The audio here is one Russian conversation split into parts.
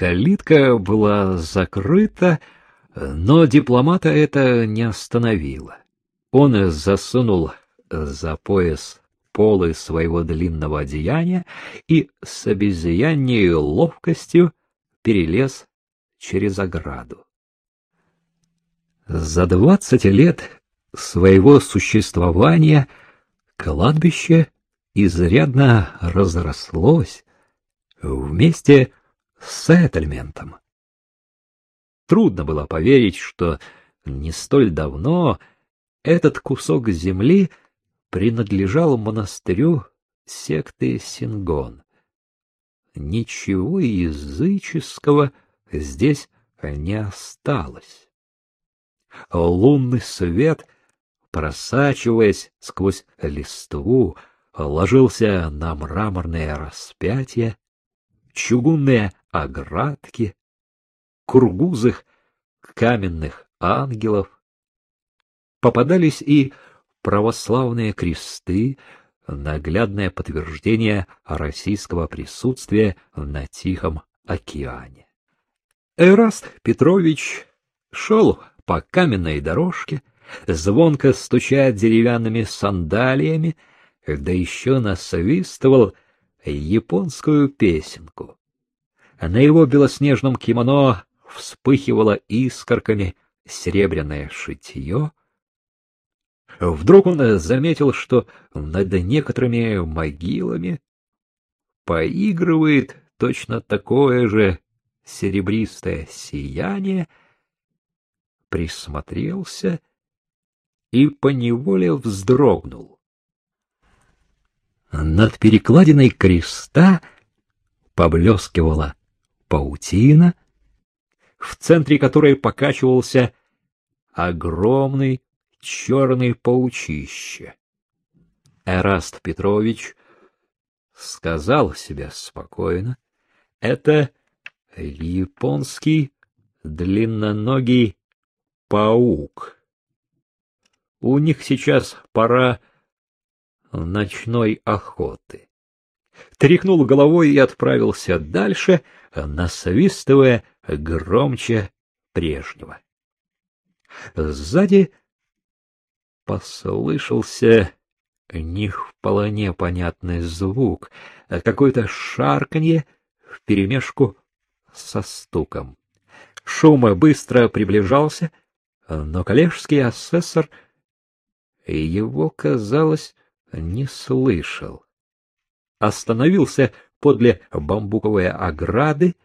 Калитка была закрыта, но дипломата это не остановило. Он засунул за пояс полы своего длинного одеяния и с обезьянней ловкостью перелез через ограду. За двадцать лет своего существования кладбище изрядно разрослось вместе с сеттельментом. Трудно было поверить, что не столь давно этот кусок земли принадлежал монастырю секты Сингон. Ничего языческого здесь не осталось. Лунный свет, просачиваясь сквозь листву, ложился на мраморные распятия, чугунные оградки, кургузых каменных ангелов. Попадались и православные кресты, наглядное подтверждение российского присутствия на Тихом океане. Эраст Петрович шел по каменной дорожке, звонко стуча деревянными сандалиями, да еще насвистывал японскую песенку. На его белоснежном кимоно вспыхивало искорками серебряное шитье. Вдруг он заметил, что над некоторыми могилами поигрывает точно такое же серебристое сияние, присмотрелся и поневоле вздрогнул. Над перекладиной креста поблескивала паутина, в центре которой покачивался огромный черный паучище. Эраст Петрович сказал себе спокойно, это японский длинноногий паук. У них сейчас пора ночной охоты. Тряхнул головой и отправился дальше, насвистывая громче прежнего. Сзади послышался не вполне понятный звук, а какое-то шарканье вперемешку со стуком. Шум быстро приближался, но коллежский асессор его, казалось, не слышал. Остановился подле бамбуковой ограды,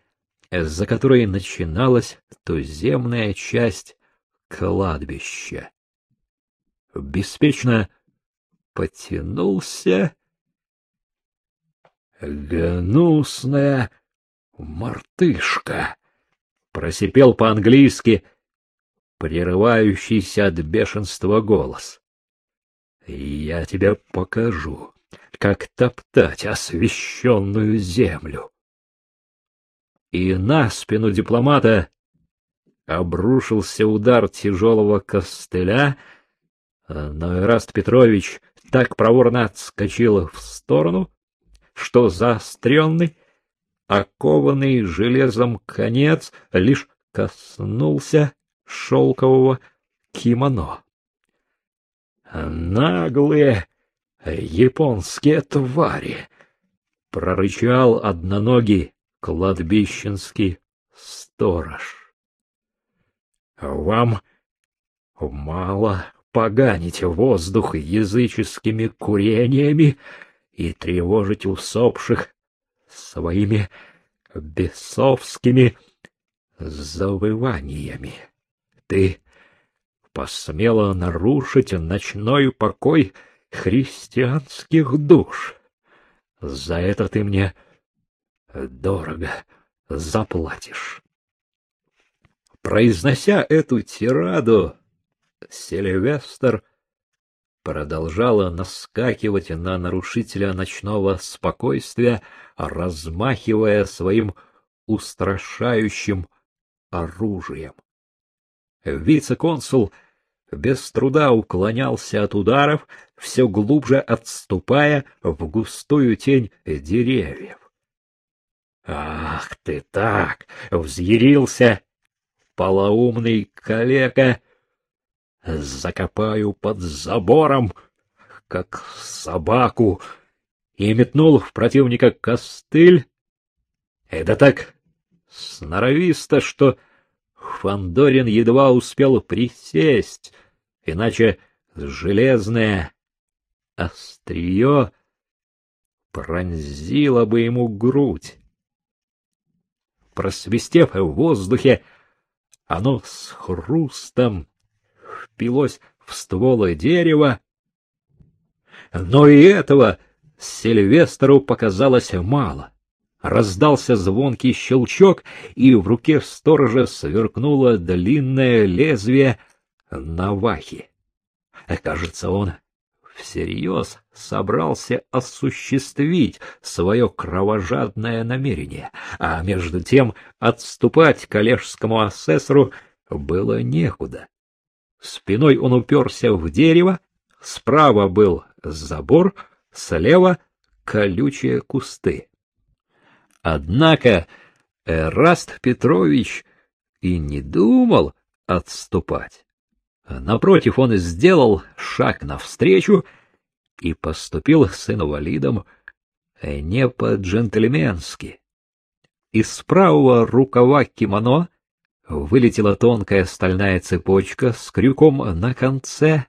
за которой начиналась туземная часть кладбища. Беспечно потянулся гнусная мартышка, просипел по-английски прерывающийся от бешенства голос. Я тебе покажу, как топтать освященную землю. И на спину дипломата обрушился удар тяжелого костыля, но Ираст Петрович так проворно отскочил в сторону, что заостренный, окованный железом конец лишь коснулся шелкового кимоно. Наглые японские твари! — прорычал одноногий кладбищенский сторож. — Вам мало поганить воздух языческими курениями и тревожить усопших своими бесовскими завываниями. Ты посмела нарушить ночной покой христианских душ. За это ты мне дорого заплатишь. Произнося эту тираду, Сильвестр продолжала наскакивать на нарушителя ночного спокойствия, размахивая своим устрашающим оружием. Вице-консул без труда уклонялся от ударов, все глубже отступая в густую тень деревьев. Ах ты так! Взъярился полоумный калека. Закопаю под забором, как собаку, и метнул в противника костыль. Это так сноровисто, что Фандорин едва успел присесть, иначе железное острие пронзило бы ему грудь. Просвистев в воздухе, оно с хрустом впилось в стволы дерева, но и этого Сильвестру показалось мало. Раздался звонкий щелчок, и в руке сторожа сверкнуло длинное лезвие навахи. Кажется, он всерьез собрался осуществить свое кровожадное намерение, а между тем отступать коллежскому асессору было некуда. Спиной он уперся в дерево, справа был забор, слева — колючие кусты. Однако Эраст Петрович и не думал отступать. Напротив, он сделал шаг навстречу и поступил с инвалидом не по-джентльменски. Из правого рукава кимоно вылетела тонкая стальная цепочка с крюком на конце,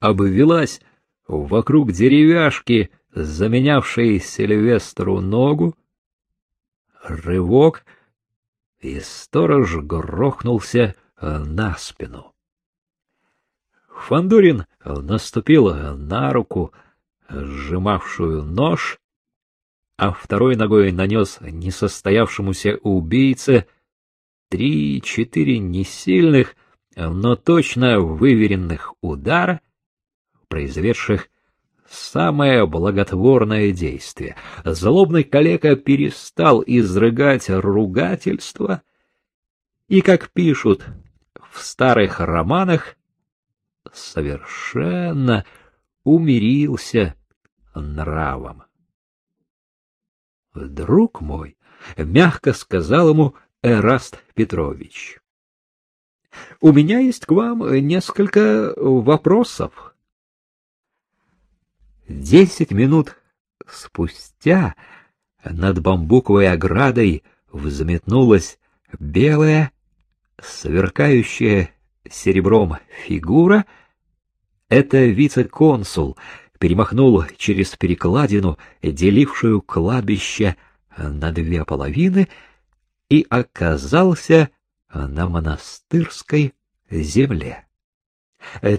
обвелась вокруг деревяшки, заменявшей Сильвестру ногу, рывок, и сторож грохнулся на спину. Фандурин наступил на руку, сжимавшую нож, а второй ногой нанес несостоявшемуся убийце три-четыре несильных, но точно выверенных удара, произведших самое благотворное действие. Злобный калека перестал изрыгать ругательства, и, как пишут в старых романах, совершенно умирился нравом. Друг мой, мягко сказал ему Эраст Петрович, у меня есть к вам несколько вопросов. Десять минут спустя над бамбуковой оградой взметнулась белая, сверкающая серебром фигура. Это вице-консул перемахнул через перекладину, делившую кладбище на две половины, и оказался на монастырской земле.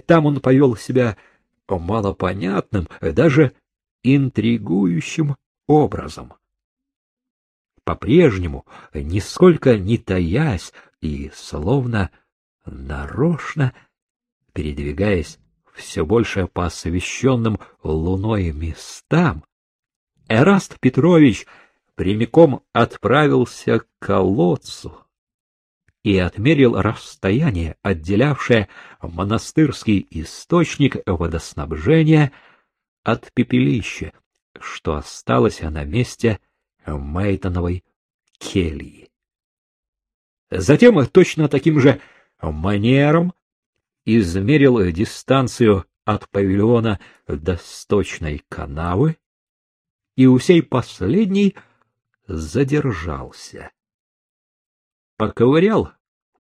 Там он повел себя малопонятным, даже интригующим образом. По-прежнему, нисколько не таясь и словно нарочно, передвигаясь все больше по освещенным луной местам, Эраст Петрович прямиком отправился к колодцу, и отмерил расстояние, отделявшее монастырский источник водоснабжения от пепелища, что осталось на месте Мейтоновой кельи. Затем точно таким же манером измерил дистанцию от павильона до сточной канавы и у сей последней задержался поковырял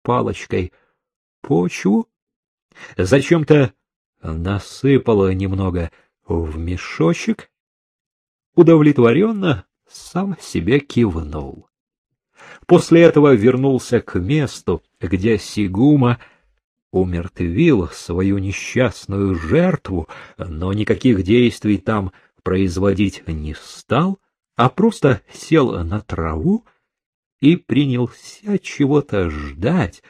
палочкой почву, зачем-то насыпал немного в мешочек, удовлетворенно сам себе кивнул. После этого вернулся к месту, где Сигума умертвил свою несчастную жертву, но никаких действий там производить не стал, а просто сел на траву и принялся чего-то ждать,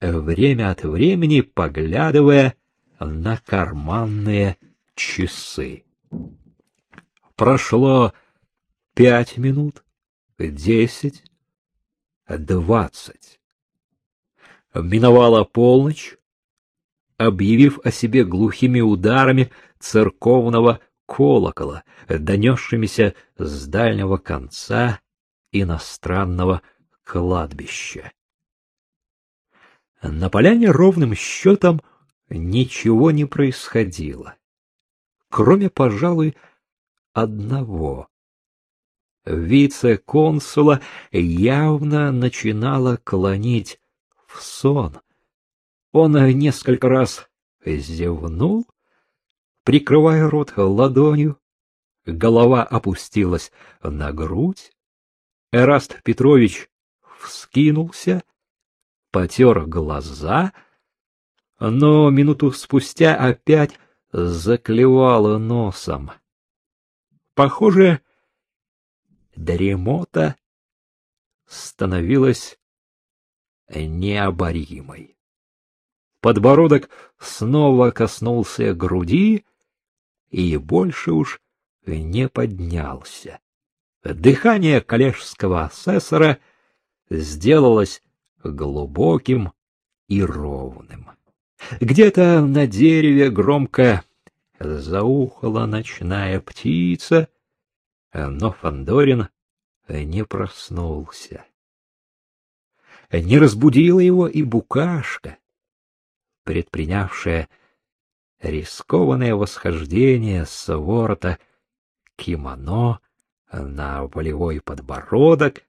время от времени поглядывая на карманные часы. Прошло пять минут, десять, двадцать. Миновала полночь, объявив о себе глухими ударами церковного колокола, донесшимися с дальнего конца иностранного кладбища. На поляне ровным счетом ничего не происходило, кроме, пожалуй, одного. Вице-консула явно начинала клонить в сон. Он несколько раз зевнул, прикрывая рот ладонью, голова опустилась на грудь. Эраст Петрович вскинулся, потер глаза, но минуту спустя опять заклевало носом. Похоже, дремота становилась необоримой. Подбородок снова коснулся груди и больше уж не поднялся. Дыхание коллежского асессора сделалось глубоким и ровным. Где-то на дереве громко заухала ночная птица, но Фандорин не проснулся. Не разбудила его и букашка, предпринявшая рискованное восхождение с ворота кимоно на волевой подбородок,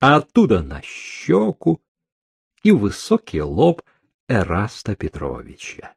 а оттуда на щеку и высокий лоб Эраста Петровича.